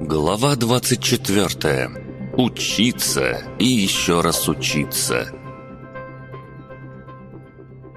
Глава 24. Учиться и еще раз учиться.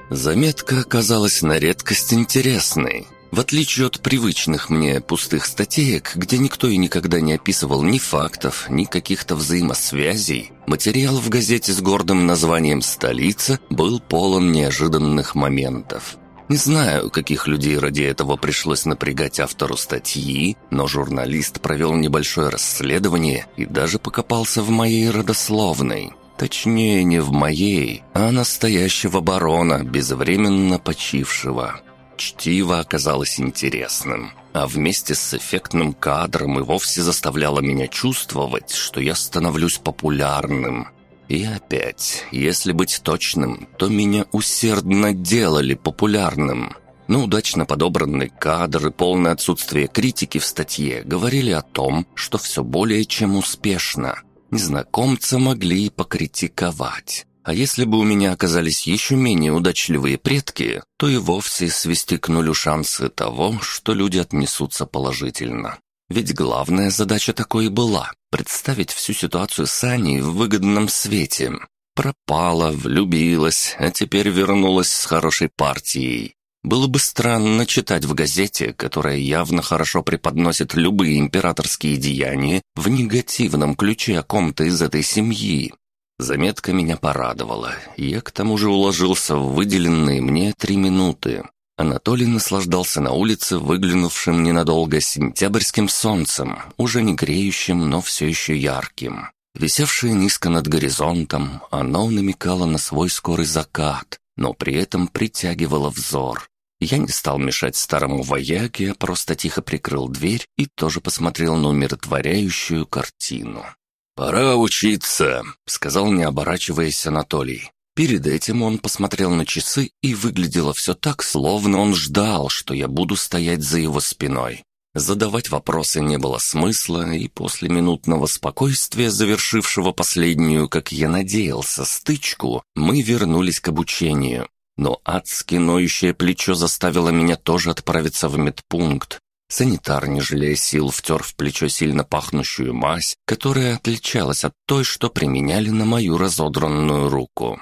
Заметка оказалась на редкость интересной. В отличие от привычных мне пустых статеек, где никто и никогда не описывал ни фактов, ни каких-то взаимосвязей, материал в газете с гордым названием «Столица» был полон неожиданных моментов. Не знаю, каких людей ради этого пришлось напрягать автору статьи, но журналист провел небольшое расследование и даже покопался в моей родословной. Точнее, не в моей, а настоящего барона, безвременно почившего. Чтиво оказалось интересным, а вместе с эффектным кадром и вовсе заставляло меня чувствовать, что я становлюсь популярным. И опять, если быть точным, то меня усердно делали популярным. Но удачно подобранный кадр и полное отсутствие критики в статье говорили о том, что все более чем успешно – Незнакомца могли покритиковать. А если бы у меня оказались еще менее удачливые предки, то и вовсе свести к нулю шансы того, что люди отнесутся положительно. Ведь главная задача такой и была – представить всю ситуацию с Аней в выгодном свете. Пропала, влюбилась, а теперь вернулась с хорошей партией. Было бы странно читать в газете, которая явно хорошо преподносит любые императорские деяния в негативном ключе о ком-то из этой семьи. Заметка меня порадовала, я к тому же уложился в выделенные мне три минуты. Анатолий наслаждался на улице выглянувшим ненадолго сентябрьским солнцем, уже не греющим, но все еще ярким. Висевшее низко над горизонтом, оно намекало на свой скорый закат, но при этом притягивало взор. Я не стал мешать старому вояке, а просто тихо прикрыл дверь и тоже посмотрел на умиротворяющую картину. «Пора учиться», — сказал, не оборачиваясь Анатолий. Перед этим он посмотрел на часы, и выглядело все так, словно он ждал, что я буду стоять за его спиной. Задавать вопросы не было смысла, и после минутного спокойствия, завершившего последнюю, как я надеялся, стычку, мы вернулись к обучению. Но адски ноющее плечо заставило меня тоже отправиться в медпункт. Санитар, не жалея сил, втер в плечо сильно пахнущую мазь, которая отличалась от той, что применяли на мою разодранную руку.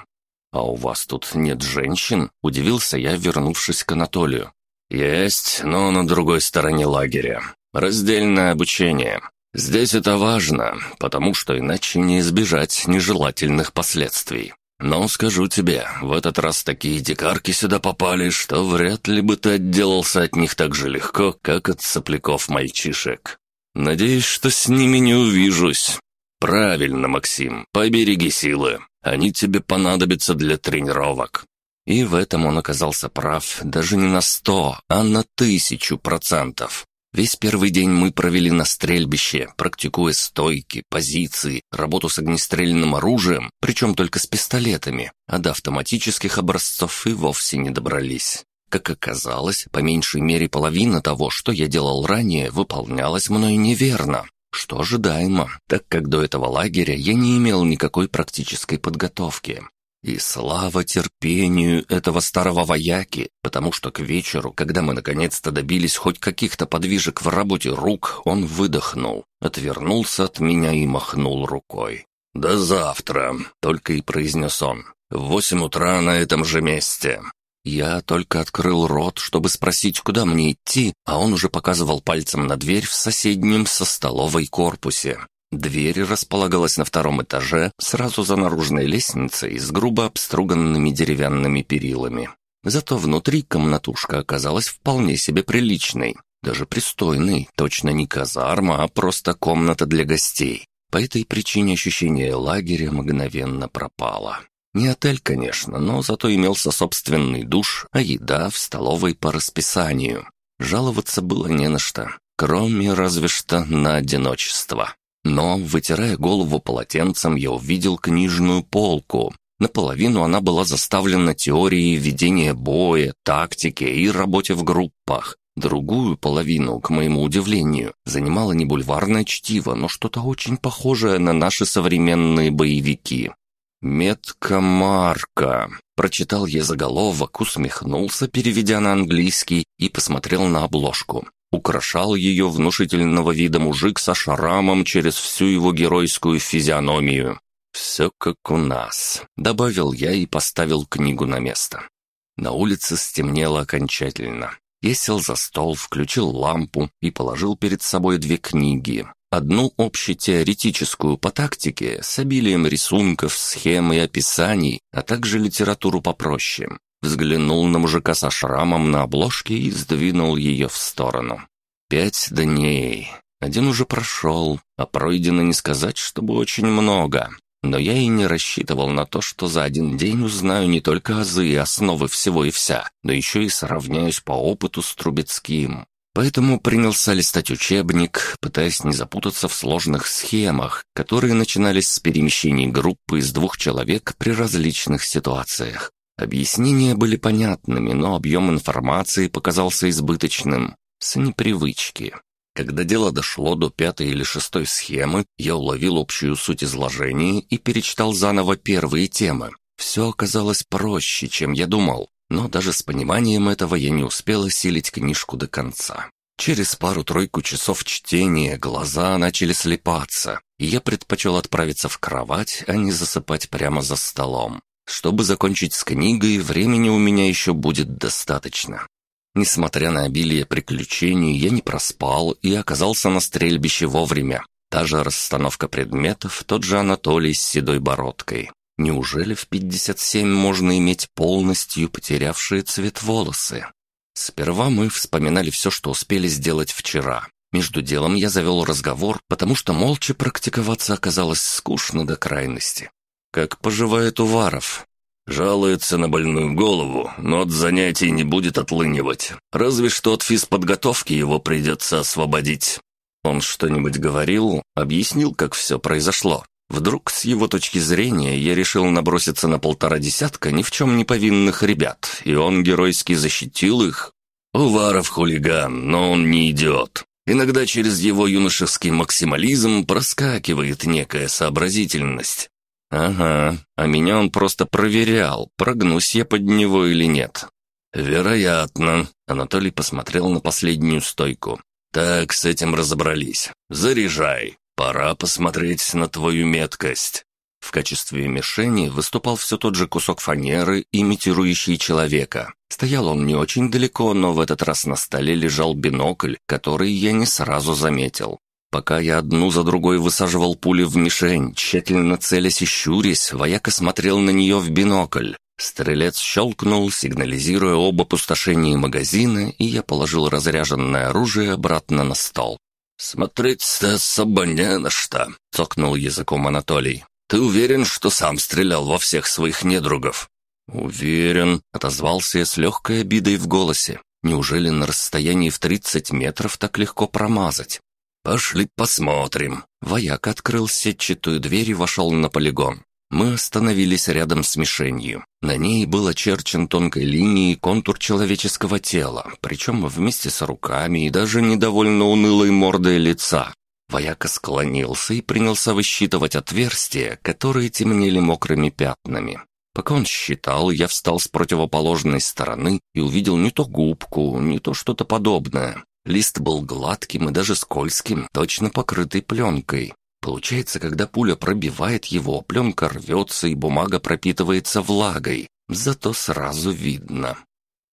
«А у вас тут нет женщин?» – удивился я, вернувшись к Анатолию. «Есть, но на другой стороне лагеря. Раздельное обучение. Здесь это важно, потому что иначе не избежать нежелательных последствий. Но скажу тебе, в этот раз такие дикарки сюда попали, что вряд ли бы ты отделался от них так же легко, как от сопляков-мальчишек. Надеюсь, что с ними не увижусь. Правильно, Максим, побереги силы. Они тебе понадобятся для тренировок. И в этом он оказался прав даже не на сто, а на тысячу процентов. Весь первый день мы провели на стрельбище, практикуя стойки, позиции, работу с огнестрельным оружием, причем только с пистолетами, а до автоматических образцов и вовсе не добрались. Как оказалось, по меньшей мере половина того, что я делал ранее, выполнялась мной неверно, что ожидаемо, так как до этого лагеря я не имел никакой практической подготовки. И слава терпению этого старого вояки, потому что к вечеру, когда мы наконец-то добились хоть каких-то подвижек в работе рук, он выдохнул, отвернулся от меня и махнул рукой. «До завтра», — только и произнес он. «В восемь утра на этом же месте». Я только открыл рот, чтобы спросить, куда мне идти, а он уже показывал пальцем на дверь в соседнем со столовой корпусе. Дверь располагалась на втором этаже, сразу за наружной лестницей с грубо обструганными деревянными перилами. Зато внутри комнатушка оказалась вполне себе приличной, даже пристойной, точно не казарма, а просто комната для гостей. По этой причине ощущение лагеря мгновенно пропало. Не отель, конечно, но зато имелся собственный душ, а еда в столовой по расписанию. Жаловаться было не на что, кроме разве что на одиночество. Но, вытирая голову полотенцем, я увидел книжную полку. Наполовину она была заставлена теорией ведения боя, тактике и работе в группах. Другую половину, к моему удивлению, занимало не бульварное чтиво, но что-то очень похожее на наши современные боевики. «Метка Марка», — прочитал я заголовок, усмехнулся, переведя на английский, и посмотрел на обложку. Украшал ее внушительного вида мужик со шрамом через всю его геройскую физиономию. «Все как у нас», — добавил я и поставил книгу на место. На улице стемнело окончательно. Я сел за стол, включил лампу и положил перед собой две книги. Одну общетеоретическую по тактике с обилием рисунков, схем и описаний, а также литературу попроще. Взглянул на мужика со шрамом на обложке и сдвинул ее в сторону. Пять дней. Один уже прошел, а пройдено не сказать, чтобы очень много. Но я и не рассчитывал на то, что за один день узнаю не только азы и основы всего и вся, но еще и сравняюсь по опыту с Трубецким. Поэтому принялся листать учебник, пытаясь не запутаться в сложных схемах, которые начинались с перемещений группы из двух человек при различных ситуациях. Объяснения были понятными, но объем информации показался избыточным, с непривычки. Когда дело дошло до пятой или шестой схемы, я уловил общую суть изложения и перечитал заново первые темы. Все оказалось проще, чем я думал, но даже с пониманием этого я не успел осилить книжку до конца. Через пару-тройку часов чтения глаза начали слепаться, и я предпочел отправиться в кровать, а не засыпать прямо за столом. Чтобы закончить с книгой, времени у меня еще будет достаточно. Несмотря на обилие приключений, я не проспал и оказался на стрельбище вовремя. Та же расстановка предметов, тот же Анатолий с седой бородкой. Неужели в 57 можно иметь полностью потерявшие цвет волосы? Сперва мы вспоминали все, что успели сделать вчера. Между делом я завел разговор, потому что молча практиковаться оказалось скучно до крайности. «Как поживает Уваров?» Жалуется на больную голову, но от занятий не будет отлынивать. Разве что от физподготовки его придется освободить. Он что-нибудь говорил, объяснил, как все произошло. Вдруг, с его точки зрения, я решил наброситься на полтора десятка ни в чем не повинных ребят, и он геройски защитил их. Уваров хулиган, но он не идет. Иногда через его юношеский максимализм проскакивает некая сообразительность. «Ага, а меня он просто проверял, прогнусь я под него или нет». «Вероятно», — Анатолий посмотрел на последнюю стойку. «Так, с этим разобрались. Заряжай. Пора посмотреть на твою меткость». В качестве мишени выступал все тот же кусок фанеры, имитирующий человека. Стоял он не очень далеко, но в этот раз на столе лежал бинокль, который я не сразу заметил. Пока я одну за другой высаживал пули в мишень, тщательно целясь и щурясь, вояка смотрел на нее в бинокль. Стрелец щелкнул, сигнализируя об опустошении магазина, и я положил разряженное оружие обратно на стол. «Смотреть-то особо не на что», — цокнул языком Анатолий. «Ты уверен, что сам стрелял во всех своих недругов?» «Уверен», — отозвался я с легкой обидой в голосе. «Неужели на расстоянии в тридцать метров так легко промазать? «Пошли посмотрим». Вояк открыл сетчатую дверь и вошел на полигон. Мы остановились рядом с мишенью. На ней был очерчен тонкой линией контур человеческого тела, причем вместе с руками и даже недовольно унылой мордой лица. Вояка склонился и принялся высчитывать отверстия, которые темнели мокрыми пятнами. Пока он считал, я встал с противоположной стороны и увидел не то губку, не то что-то подобное. Лист был гладким и даже скользким, точно покрытый пленкой. Получается, когда пуля пробивает его, пленка рвется и бумага пропитывается влагой. Зато сразу видно.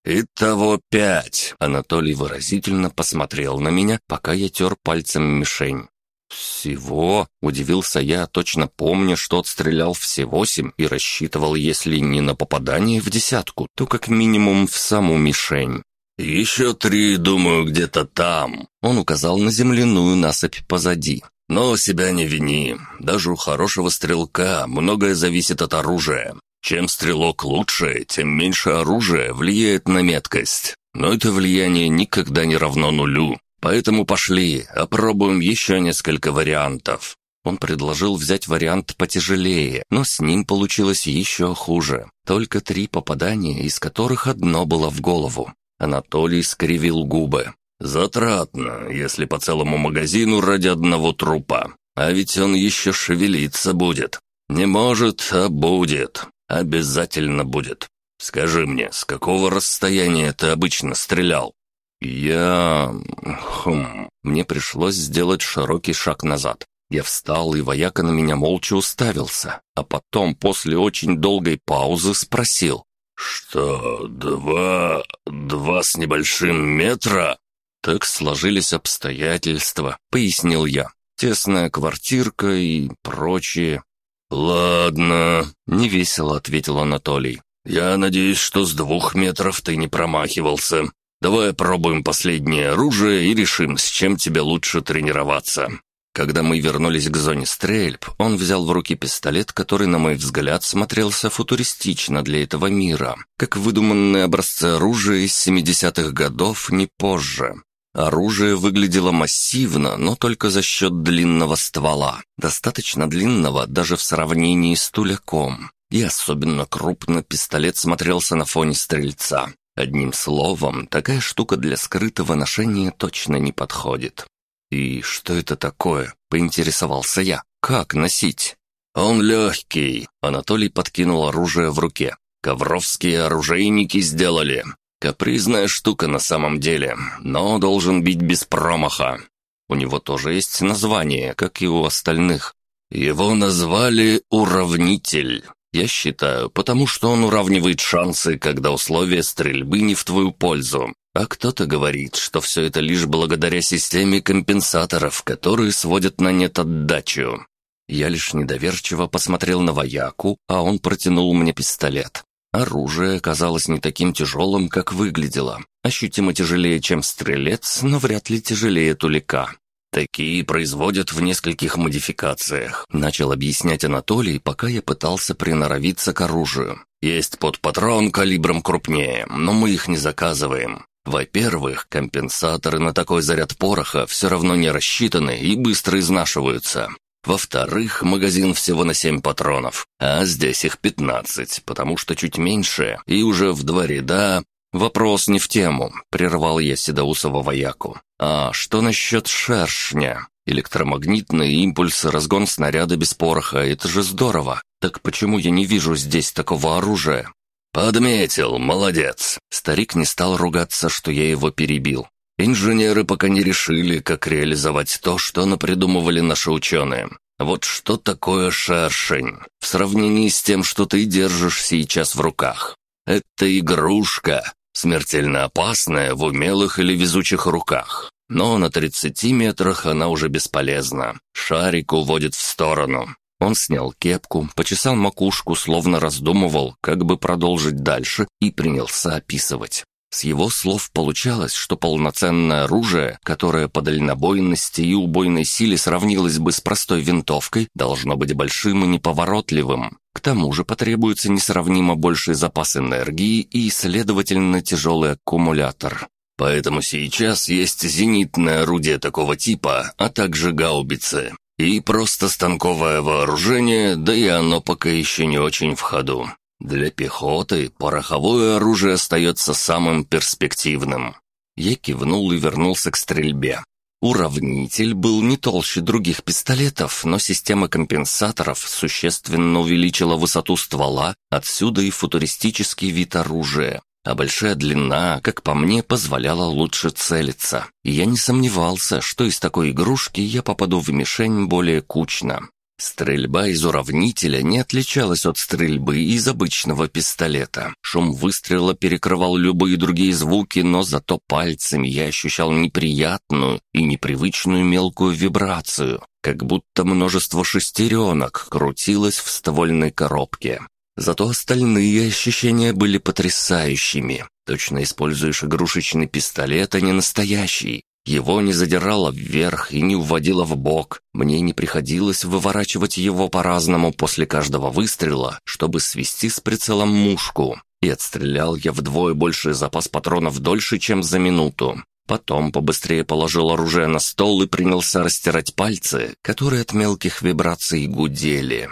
«Итого пять!» — Анатолий выразительно посмотрел на меня, пока я тер пальцем мишень. «Всего?» — удивился я, точно помня, что отстрелял все восемь и рассчитывал, если не на попадание в десятку, то как минимум в саму мишень. «Еще три, думаю, где-то там», — он указал на земляную насыпь позади. «Но себя не вини. Даже у хорошего стрелка многое зависит от оружия. Чем стрелок лучше, тем меньше оружия влияет на меткость. Но это влияние никогда не равно нулю. Поэтому пошли, опробуем еще несколько вариантов». Он предложил взять вариант потяжелее, но с ним получилось еще хуже. Только три попадания, из которых одно было в голову. Анатолий скривил губы. «Затратно, если по целому магазину ради одного трупа. А ведь он еще шевелиться будет. «Не может, а будет. Обязательно будет. Скажи мне, с какого расстояния ты обычно стрелял?» «Я... хм...» Мне пришлось сделать широкий шаг назад. Я встал, и вояка на меня молча уставился, а потом, после очень долгой паузы, спросил. «Что, два... два с небольшим метра?» «Так сложились обстоятельства», — пояснил я. «Тесная квартирка и прочее». «Ладно», — невесело ответил Анатолий. «Я надеюсь, что с двух метров ты не промахивался. Давай пробуем последнее оружие и решим, с чем тебе лучше тренироваться. Когда мы вернулись к зоне стрельб, он взял в руки пистолет, который, на мой взгляд, смотрелся футуристично для этого мира, как выдуманные образцы оружия из 70-х годов, не позже. Оружие выглядело массивно, но только за счет длинного ствола, достаточно длинного даже в сравнении с туляком. И особенно крупно пистолет смотрелся на фоне стрельца. Одним словом, такая штука для скрытого ношения точно не подходит. «И что это такое?» — поинтересовался я. «Как носить?» «Он легкий», — Анатолий подкинул оружие в руке. «Ковровские оружейники сделали. Капризная штука на самом деле, но должен бить без промаха. У него тоже есть название, как и у остальных. Его назвали «Уравнитель». Я считаю, потому что он уравнивает шансы, когда условия стрельбы не в твою пользу. А кто-то говорит, что все это лишь благодаря системе компенсаторов, которые сводят на нет отдачу. Я лишь недоверчиво посмотрел на вояку, а он протянул мне пистолет. Оружие оказалось не таким тяжелым, как выглядело. Ощутимо тяжелее, чем стрелец, но вряд ли тяжелее тулика. «Такие производят в нескольких модификациях», — начал объяснять Анатолий, пока я пытался приноровиться к оружию. «Есть под патрон калибром крупнее, но мы их не заказываем. Во-первых, компенсаторы на такой заряд пороха все равно не рассчитаны и быстро изнашиваются. Во-вторых, магазин всего на 7 патронов, а здесь их 15, потому что чуть меньше, и уже в два ряда... «Вопрос не в тему», — прервал я Седоусова вояку. «А что насчет шершня? Электромагнитные импульсы, разгон снаряда без пороха — это же здорово. Так почему я не вижу здесь такого оружия? «Подметил, молодец!» Старик не стал ругаться, что я его перебил. «Инженеры пока не решили, как реализовать то, что напридумывали наши ученые. Вот что такое шершень в сравнении с тем, что ты держишь сейчас в руках? Это игрушка, смертельно опасная в умелых или везучих руках. Но на 30 метрах она уже бесполезна. Шарик уводит в сторону. Он снял кепку, почесал макушку, словно раздумывал, как бы продолжить дальше, и принялся описывать. С его слов получалось, что полноценное оружие, которое по дальнобойности и убойной силе сравнилось бы с простой винтовкой, должно быть большим и неповоротливым. К тому же потребуется несравнимо больший запас энергии и, следовательно, тяжелый аккумулятор. Поэтому сейчас есть зенитное орудие такого типа, а также гаубицы. И просто станковое вооружение, да и оно пока еще не очень в ходу. Для пехоты пороховое оружие остается самым перспективным. Я кивнул и вернулся к стрельбе. Уравнитель был не толще других пистолетов, но система компенсаторов существенно увеличила высоту ствола, отсюда и футуристический вид оружия а большая длина, как по мне, позволяла лучше целиться. И я не сомневался, что из такой игрушки я попаду в мишень более кучно. Стрельба из уравнителя не отличалась от стрельбы из обычного пистолета. Шум выстрела перекрывал любые другие звуки, но зато пальцами я ощущал неприятную и непривычную мелкую вибрацию, как будто множество шестеренок крутилось в ствольной коробке. Зато остальные ощущения были потрясающими. Точно используешь игрушечный пистолет, а не настоящий. Его не задирало вверх и не уводило в бок. Мне не приходилось выворачивать его по-разному после каждого выстрела, чтобы свести с прицелом мушку. И отстрелял я вдвое больше запас патронов дольше, чем за минуту. Потом побыстрее положил оружие на стол и принялся растирать пальцы, которые от мелких вибраций гудели.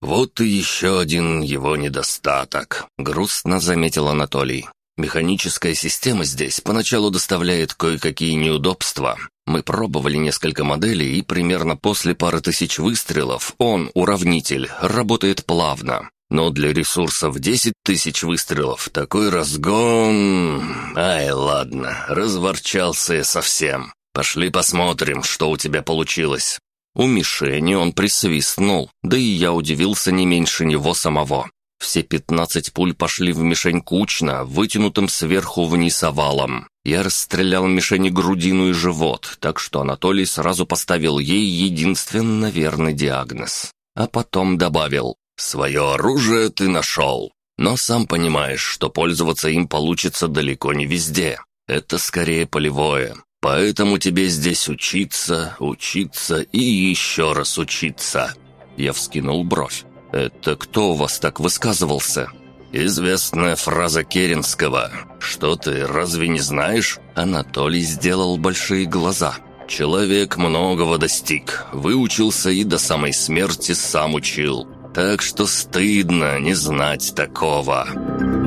«Вот и еще один его недостаток», — грустно заметил Анатолий. «Механическая система здесь поначалу доставляет кое-какие неудобства, Мы пробовали несколько моделей, и примерно после пары тысяч выстрелов он, уравнитель, работает плавно. Но для ресурса в 10 тысяч выстрелов такой разгон... Ай, ладно, разворчался я совсем. Пошли посмотрим, что у тебя получилось. У мишени он присвистнул, да и я удивился не меньше него самого. Все пятнадцать пуль пошли в мишень кучно, вытянутым сверху вниз овалом. Я расстрелял мишени грудину и живот, так что Анатолий сразу поставил ей единственно верный диагноз. А потом добавил «Свое оружие ты нашел, но сам понимаешь, что пользоваться им получится далеко не везде. Это скорее полевое, Поэтому тебе здесь учиться, учиться и еще раз учиться». Я вскинул бровь. «Это кто у вас так высказывался?» «Известная фраза Керенского. Что ты, разве не знаешь?» Анатолий сделал большие глаза. «Человек многого достиг, выучился и до самой смерти сам учил. Так что стыдно не знать такого».